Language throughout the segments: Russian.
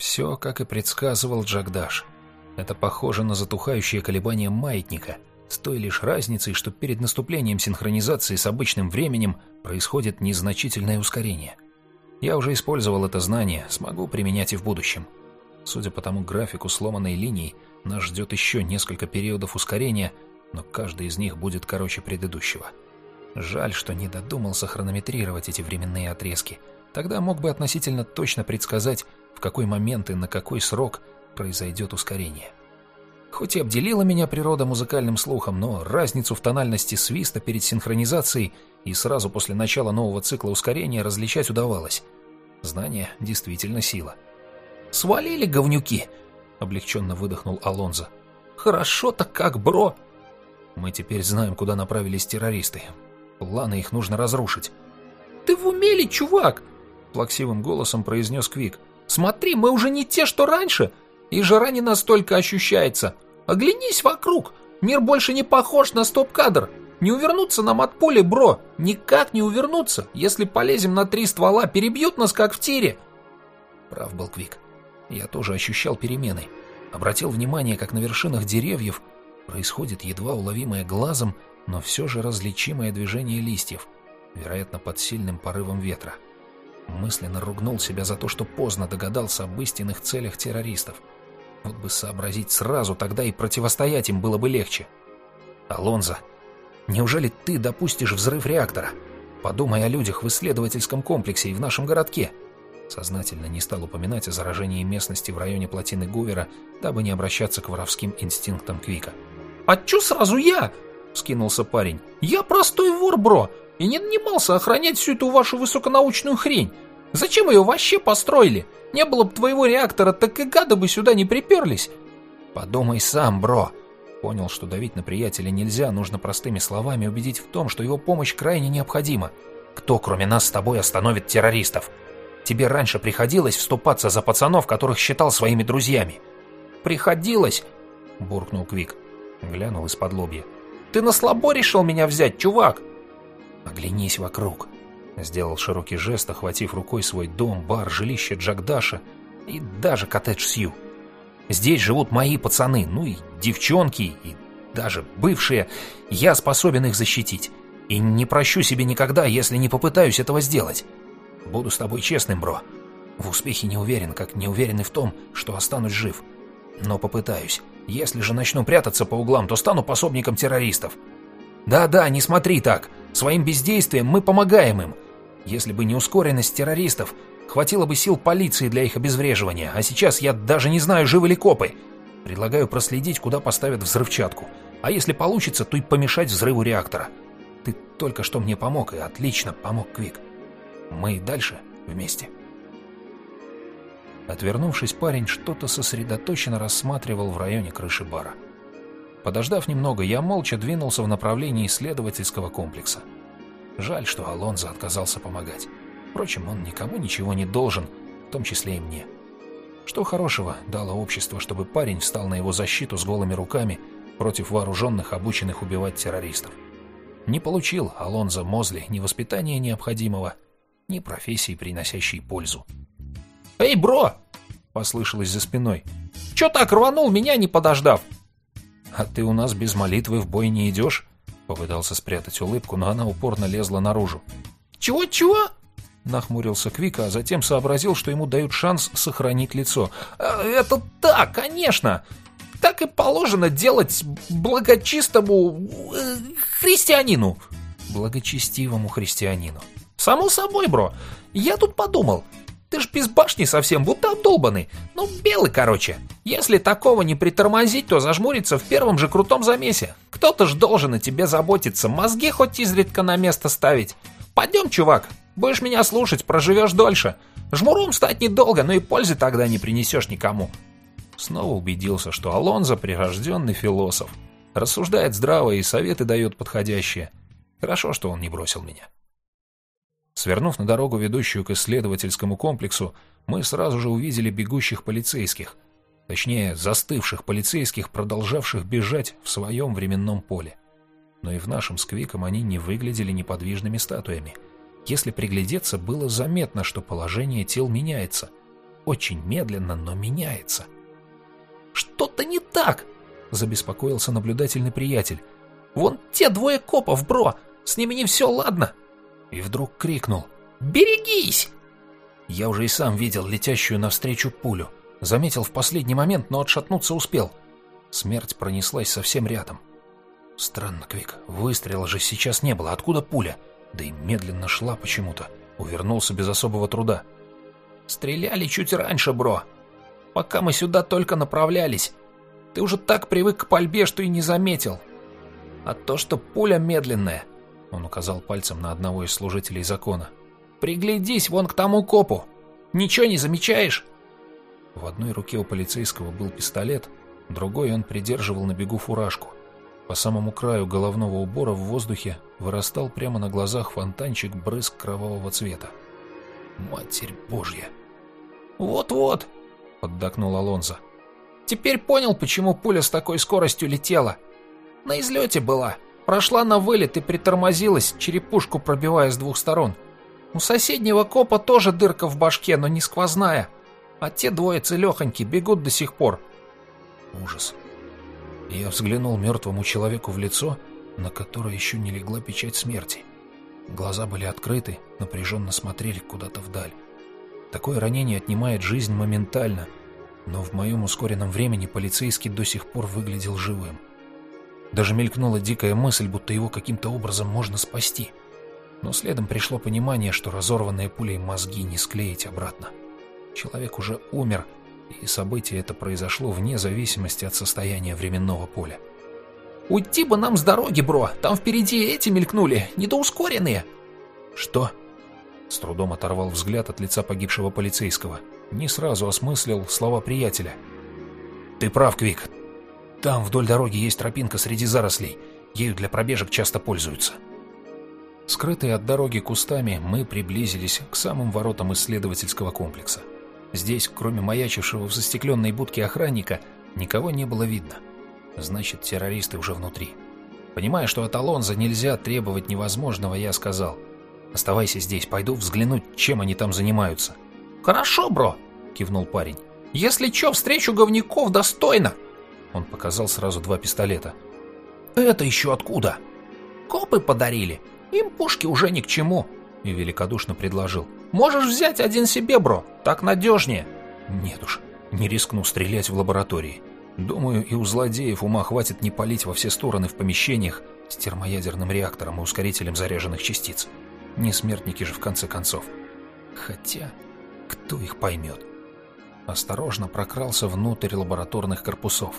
Все, как и предсказывал Джагдаш. Это похоже на затухающее колебание маятника, с той лишь разницей, что перед наступлением синхронизации с обычным временем происходит незначительное ускорение. Я уже использовал это знание, смогу применять и в будущем. Судя по тому графику сломанной линии, нас ждет еще несколько периодов ускорения, но каждый из них будет короче предыдущего. Жаль, что не додумался хронометрировать эти временные отрезки. Тогда мог бы относительно точно предсказать, в какой момент и на какой срок произойдет ускорение. Хоть и обделила меня природа музыкальным слухом, но разницу в тональности свиста перед синхронизацией и сразу после начала нового цикла ускорения различать удавалось. Знание действительно сила. «Свалили говнюки!» — облегченно выдохнул Алонзо. «Хорошо-то как, бро!» «Мы теперь знаем, куда направились террористы. Планы их нужно разрушить». «Ты в уме чувак?» — плаксивым голосом произнес Квик. «Смотри, мы уже не те, что раньше, и жара не настолько ощущается. Оглянись вокруг, мир больше не похож на стоп-кадр. Не увернуться нам от пули, бро, никак не увернуться. Если полезем на три ствола, перебьют нас, как в тире». Прав был Квик. Я тоже ощущал перемены. Обратил внимание, как на вершинах деревьев происходит едва уловимое глазом, но все же различимое движение листьев, вероятно, под сильным порывом ветра. Мысленно ругнул себя за то, что поздно догадался об истинных целях террористов. Вот бы сообразить сразу, тогда и противостоять им было бы легче. Алонзо, неужели ты допустишь взрыв реактора? Подумай о людях в исследовательском комплексе и в нашем городке. Сознательно не стал упоминать о заражении местности в районе плотины Гувера, дабы не обращаться к воровским инстинктам Квика. «А чё сразу я?» — скинулся парень. «Я простой вор, бро, и не нанимался охранять всю эту вашу высоконаучную хрень. Зачем ее вообще построили? Не было бы твоего реактора, так и гады бы сюда не приперлись». «Подумай сам, бро». Понял, что давить на приятеля нельзя, нужно простыми словами убедить в том, что его помощь крайне необходима. Кто, кроме нас с тобой, остановит террористов? Тебе раньше приходилось вступаться за пацанов, которых считал своими друзьями?» «Приходилось», — буркнул Квик. Глянул из-под лобья. «Ты на слабо решил меня взять, чувак?» «Оглянись вокруг», — сделал широкий жест, охватив рукой свой дом, бар, жилище Джагдаша и даже коттедж Сью. «Здесь живут мои пацаны, ну и девчонки, и даже бывшие. Я способен их защитить. И не прощу себе никогда, если не попытаюсь этого сделать. Буду с тобой честным, бро. В успехе не уверен, как не уверен и в том, что останусь жив. Но попытаюсь. Если же начну прятаться по углам, то стану пособником террористов. Да-да, не смотри так. Своим бездействием мы помогаем им. Если бы не ускоренность террористов, хватило бы сил полиции для их обезвреживания, а сейчас я даже не знаю, живы ли копы. Предлагаю проследить, куда поставят взрывчатку. А если получится, то и помешать взрыву реактора. Ты только что мне помог, и отлично помог Квик. Мы и дальше вместе. Отвернувшись, парень что-то сосредоточенно рассматривал в районе крыши бара. Подождав немного, я молча двинулся в направлении исследовательского комплекса. Жаль, что Алонзо отказался помогать. Впрочем, он никому ничего не должен, в том числе и мне. Что хорошего дало общество, чтобы парень встал на его защиту с голыми руками против вооруженных, обученных убивать террористов? Не получил Алонзо Мозли ни воспитания необходимого, ни профессии, приносящей пользу. «Эй, бро!» — послышалось за спиной. «Чё так рванул, меня не подождав?» «А ты у нас без молитвы в бой не идешь?» Попытался спрятать улыбку, но она упорно лезла наружу. «Чего-чего?» Нахмурился Квика, а затем сообразил, что ему дают шанс сохранить лицо. «Э, «Это так, конечно! Так и положено делать благочистому э, христианину!» «Благочестивому христианину!» «Само собой, бро! Я тут подумал, ты ж без башни совсем, будто обдолбанный. Ну, белый, короче. Если такого не притормозить, то зажмурится в первом же крутом замесе. Кто-то ж должен о тебе заботиться, мозги хоть изредка на место ставить. Пойдем, чувак, будешь меня слушать, проживешь дольше. Жмуром стать недолго, но и пользы тогда не принесешь никому. Снова убедился, что Алонзо прирожденный философ. Рассуждает здраво и советы дает подходящие. Хорошо, что он не бросил меня. Свернув на дорогу, ведущую к исследовательскому комплексу, мы сразу же увидели бегущих полицейских. Точнее, застывших полицейских, продолжавших бежать в своем временном поле. Но и в нашем с они не выглядели неподвижными статуями. Если приглядеться, было заметно, что положение тел меняется. очень медленно, но меняется. «Что-то не так!» — забеспокоился наблюдательный приятель. «Вон те двое копов, бро! С ними не все ладно!» И вдруг крикнул. «Берегись!» Я уже и сам видел летящую навстречу пулю. Заметил в последний момент, но отшатнуться успел. Смерть пронеслась совсем рядом. Странно, Квик, выстрела же сейчас не было. Откуда пуля? Да и медленно шла почему-то. Увернулся без особого труда. «Стреляли чуть раньше, бро. Пока мы сюда только направлялись. Ты уже так привык к пальбе, что и не заметил. А то, что пуля медленная...» Он указал пальцем на одного из служителей закона. Приглядись вон к тому копу. Ничего не замечаешь?» В одной руке у полицейского был пистолет, другой он придерживал на бегу фуражку. По самому краю головного убора в воздухе вырастал прямо на глазах фонтанчик брызг кровавого цвета. «Матерь Божья!» «Вот-вот!» — поддакнул Алонзо. «Теперь понял, почему пуля с такой скоростью летела. На излете была, прошла на вылет и притормозилась, черепушку пробивая с двух сторон». У соседнего копа тоже дырка в башке, но не сквозная. А те двое целехоньки бегут до сих пор. Ужас. Я взглянул мертвому человеку в лицо, на которое еще не легла печать смерти. Глаза были открыты, напряженно смотрели куда-то вдаль. Такое ранение отнимает жизнь моментально, но в моем ускоренном времени полицейский до сих пор выглядел живым. Даже мелькнула дикая мысль, будто его каким-то образом можно спасти — но следом пришло понимание, что разорванные пулей мозги не склеить обратно. Человек уже умер, и событие это произошло вне зависимости от состояния временного поля. «Уйти бы нам с дороги, бро! Там впереди эти мелькнули, недоускоренные!» «Что?» С трудом оторвал взгляд от лица погибшего полицейского. Не сразу осмыслил слова приятеля. «Ты прав, Квик. Там вдоль дороги есть тропинка среди зарослей. Ею для пробежек часто пользуются». Скрытые от дороги кустами, мы приблизились к самым воротам исследовательского комплекса. Здесь, кроме маячившего в застекленной будке охранника, никого не было видно. Значит, террористы уже внутри. Понимая, что от Алонза нельзя требовать невозможного, я сказал, «Оставайся здесь, пойду взглянуть, чем они там занимаются». «Хорошо, бро», — кивнул парень. «Если чё, встречу говняков достойно». Он показал сразу два пистолета. «Это еще откуда?» «Копы подарили. Им пушки уже ни к чему, и великодушно предложил. Можешь взять один себе, бро, так надежнее. Нет уж, не рискну стрелять в лаборатории. Думаю, и у злодеев ума хватит не палить во все стороны в помещениях с термоядерным реактором и ускорителем заряженных частиц. Не смертники же в конце концов. Хотя, кто их поймет? Осторожно прокрался внутрь лабораторных корпусов.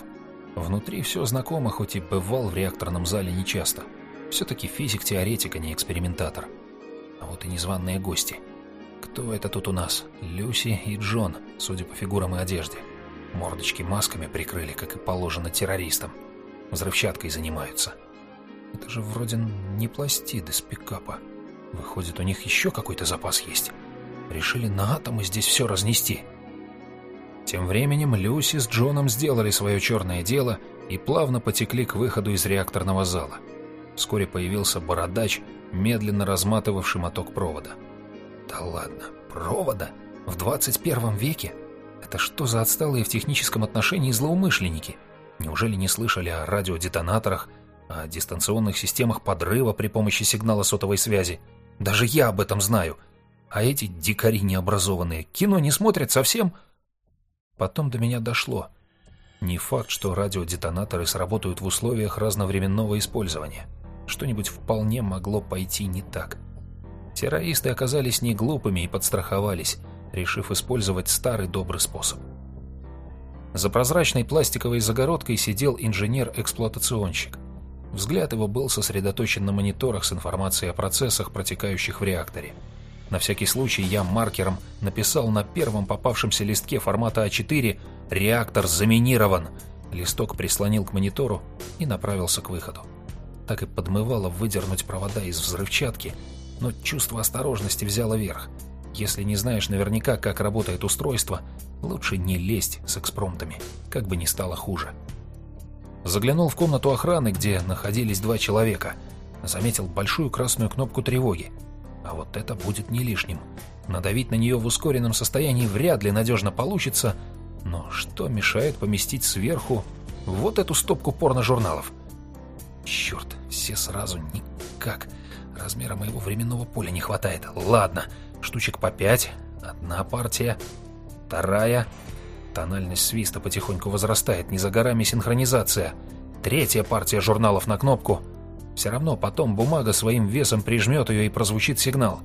Внутри все знакомо, хоть и бывал в реакторном зале нечасто. Все-таки физик-теоретик, а не экспериментатор. А вот и незваные гости. Кто это тут у нас? Люси и Джон, судя по фигурам и одежде. Мордочки масками прикрыли, как и положено террористам. Взрывчаткой занимаются. Это же вроде не пластиды с пикапа. Выходит, у них еще какой-то запас есть. Решили на атомы здесь все разнести. Тем временем Люси с Джоном сделали свое черное дело и плавно потекли к выходу из реакторного зала. Вскоре появился бородач, медленно разматывавший моток провода. Да ладно, провода? В 21 веке? Это что за отсталые в техническом отношении злоумышленники? Неужели не слышали о радиодетонаторах, о дистанционных системах подрыва при помощи сигнала сотовой связи? Даже я об этом знаю. А эти дикари необразованные кино не смотрят совсем? Потом до меня дошло. Не факт, что радиодетонаторы сработают в условиях разновременного использования что-нибудь вполне могло пойти не так. Террористы оказались не глупыми и подстраховались, решив использовать старый добрый способ. За прозрачной пластиковой загородкой сидел инженер-эксплуатационщик. Взгляд его был сосредоточен на мониторах с информацией о процессах, протекающих в реакторе. На всякий случай я маркером написал на первом попавшемся листке формата А4 «Реактор заминирован». Листок прислонил к монитору и направился к выходу так и подмывало выдернуть провода из взрывчатки, но чувство осторожности взяло верх. Если не знаешь наверняка, как работает устройство, лучше не лезть с экспромтами, как бы ни стало хуже. Заглянул в комнату охраны, где находились два человека. Заметил большую красную кнопку тревоги. А вот это будет не лишним. Надавить на нее в ускоренном состоянии вряд ли надежно получится, но что мешает поместить сверху вот эту стопку порно-журналов? Черт, все сразу никак. Размера моего временного поля не хватает. Ладно, штучек по пять. Одна партия, вторая. Тональность свиста потихоньку возрастает, не за горами синхронизация. Третья партия журналов на кнопку. Все равно потом бумага своим весом прижмет ее и прозвучит сигнал.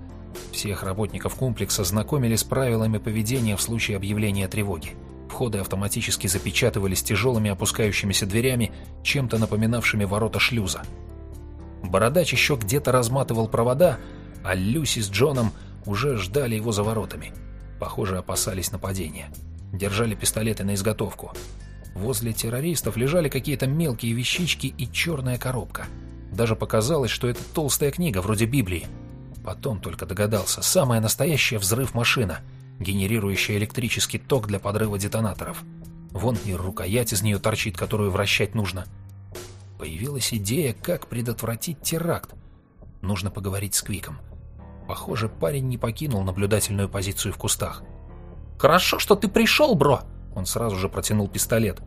Всех работников комплекса знакомили с правилами поведения в случае объявления тревоги. Входы автоматически запечатывались тяжелыми опускающимися дверями, чем-то напоминавшими ворота шлюза. Бородач еще где-то разматывал провода, а Люси с Джоном уже ждали его за воротами. Похоже, опасались нападения. Держали пистолеты на изготовку. Возле террористов лежали какие-то мелкие вещички и черная коробка. Даже показалось, что это толстая книга, вроде Библии. Потом только догадался, самая настоящая взрыв-машина, генерирующая электрический ток для подрыва детонаторов. Вон и рукоять из нее торчит, которую вращать нужно. Появилась идея, как предотвратить теракт. Нужно поговорить с Квиком. Похоже, парень не покинул наблюдательную позицию в кустах. «Хорошо, что ты пришел, бро!» Он сразу же протянул пистолет.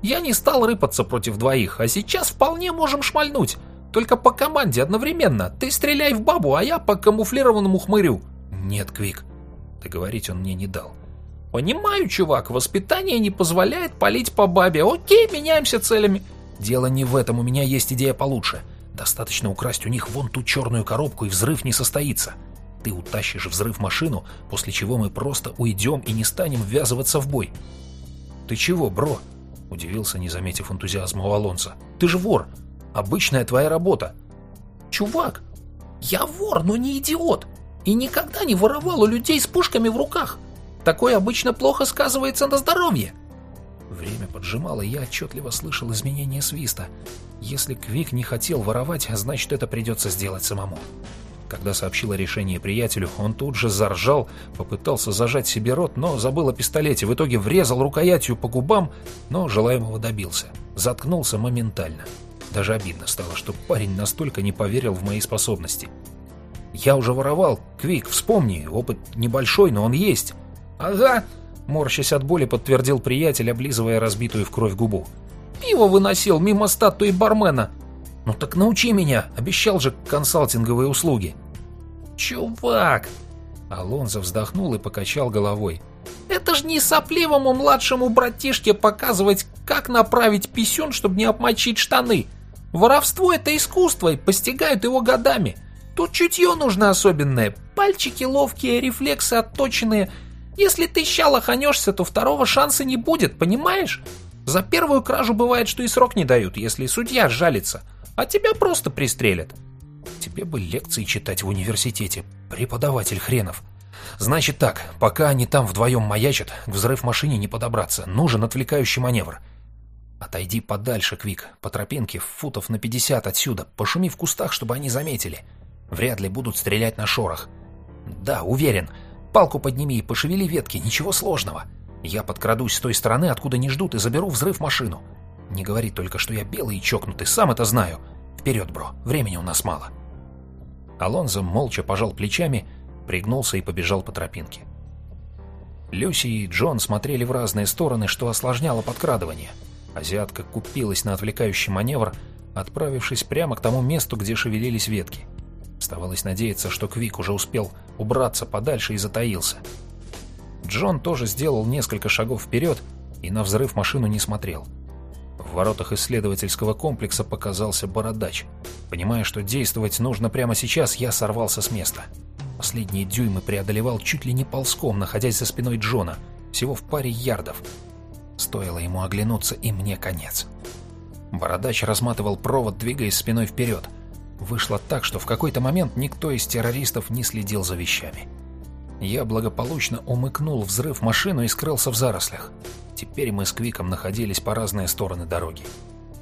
«Я не стал рыпаться против двоих, а сейчас вполне можем шмальнуть. Только по команде одновременно. Ты стреляй в бабу, а я по камуфлированному хмырю». «Нет, Квик». Договорить он мне не дал. «Понимаю, чувак, воспитание не позволяет палить по бабе. Окей, меняемся целями». Дело не в этом, у меня есть идея получше. Достаточно украсть у них вон ту черную коробку, и взрыв не состоится. Ты утащишь взрыв машину, после чего мы просто уйдем и не станем ввязываться в бой. Ты чего, бро? Удивился, не заметив энтузиазма у Алонса. Ты же вор. Обычная твоя работа. Чувак, я вор, но не идиот. И никогда не воровал у людей с пушками в руках. Такое обычно плохо сказывается на здоровье. Время поджимало, я отчетливо слышал изменение свиста. Если Квик не хотел воровать, значит, это придется сделать самому. Когда сообщил о решении приятелю, он тут же заржал, попытался зажать себе рот, но забыл о пистолете. В итоге врезал рукоятью по губам, но желаемого добился. Заткнулся моментально. Даже обидно стало, что парень настолько не поверил в мои способности. «Я уже воровал. Квик, вспомни, опыт небольшой, но он есть». «Ага», Морщась от боли, подтвердил приятель, облизывая разбитую в кровь губу. «Пиво выносил мимо статуи бармена!» «Ну так научи меня, обещал же консалтинговые услуги!» «Чувак!» Алонзо вздохнул и покачал головой. «Это ж не сопливому младшему братишке показывать, как направить писюн, чтобы не обмочить штаны. Воровство — это искусство, и постигают его годами. Тут чутье нужно особенное, пальчики ловкие, рефлексы отточенные — если ты ща лоханешься, то второго шанса не будет, понимаешь? За первую кражу бывает, что и срок не дают, если судья жалится, а тебя просто пристрелят. Тебе бы лекции читать в университете, преподаватель хренов. Значит так, пока они там вдвоем маячат, к взрыв машине не подобраться, нужен отвлекающий маневр. Отойди подальше, Квик, по тропинке, футов на 50 отсюда, пошуми в кустах, чтобы они заметили. Вряд ли будут стрелять на шорох. Да, уверен, Палку подними и пошевели ветки, ничего сложного. Я подкрадусь с той стороны, откуда не ждут, и заберу взрыв машину. Не говори только, что я белый и чокнутый, сам это знаю. Вперед, бро, времени у нас мало. Алонзо молча пожал плечами, пригнулся и побежал по тропинке. Люси и Джон смотрели в разные стороны, что осложняло подкрадывание. Азиатка купилась на отвлекающий маневр, отправившись прямо к тому месту, где шевелились ветки. Оставалось надеяться, что Квик уже успел убраться подальше и затаился. Джон тоже сделал несколько шагов вперед и на взрыв машину не смотрел. В воротах исследовательского комплекса показался бородач. Понимая, что действовать нужно прямо сейчас, я сорвался с места. Последние дюймы преодолевал чуть ли не ползком, находясь за спиной Джона, всего в паре ярдов. Стоило ему оглянуться, и мне конец. Бородач разматывал провод, двигаясь спиной вперед — Вышло так, что в какой-то момент никто из террористов не следил за вещами. Я благополучно умыкнул взрыв машину и скрылся в зарослях. Теперь мы с Квиком находились по разные стороны дороги.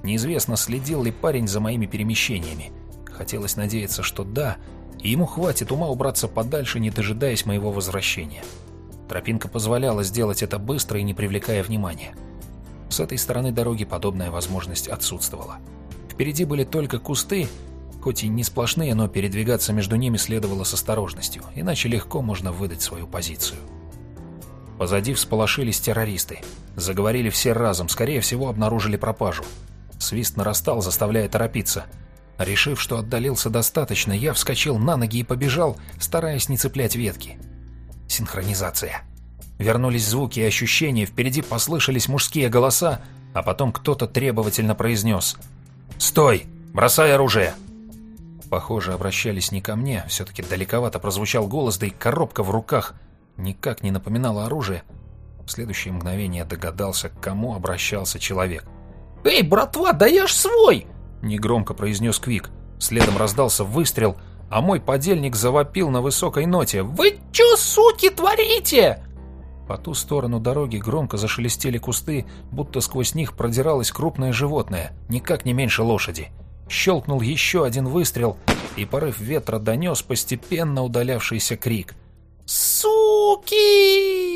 Неизвестно, следил ли парень за моими перемещениями. Хотелось надеяться, что да, и ему хватит ума убраться подальше, не дожидаясь моего возвращения. Тропинка позволяла сделать это быстро и не привлекая внимания. С этой стороны дороги подобная возможность отсутствовала. Впереди были только кусты хоть и не сплошные, но передвигаться между ними следовало с осторожностью, иначе легко можно выдать свою позицию. Позади всполошились террористы. Заговорили все разом, скорее всего, обнаружили пропажу. Свист нарастал, заставляя торопиться. Решив, что отдалился достаточно, я вскочил на ноги и побежал, стараясь не цеплять ветки. Синхронизация. Вернулись звуки и ощущения, впереди послышались мужские голоса, а потом кто-то требовательно произнес «Стой! Бросай оружие!» Похоже, обращались не ко мне, все-таки далековато прозвучал голос, да и коробка в руках никак не напоминала оружие. В следующее мгновение догадался, к кому обращался человек. «Эй, братва, да я ж свой!» — негромко произнес Квик. Следом раздался выстрел, а мой подельник завопил на высокой ноте. «Вы чё, суки, творите?» По ту сторону дороги громко зашелестели кусты, будто сквозь них продиралось крупное животное, никак не меньше лошади. Щелкнул еще один выстрел, и порыв ветра донес постепенно удалявшийся крик. «Суки!»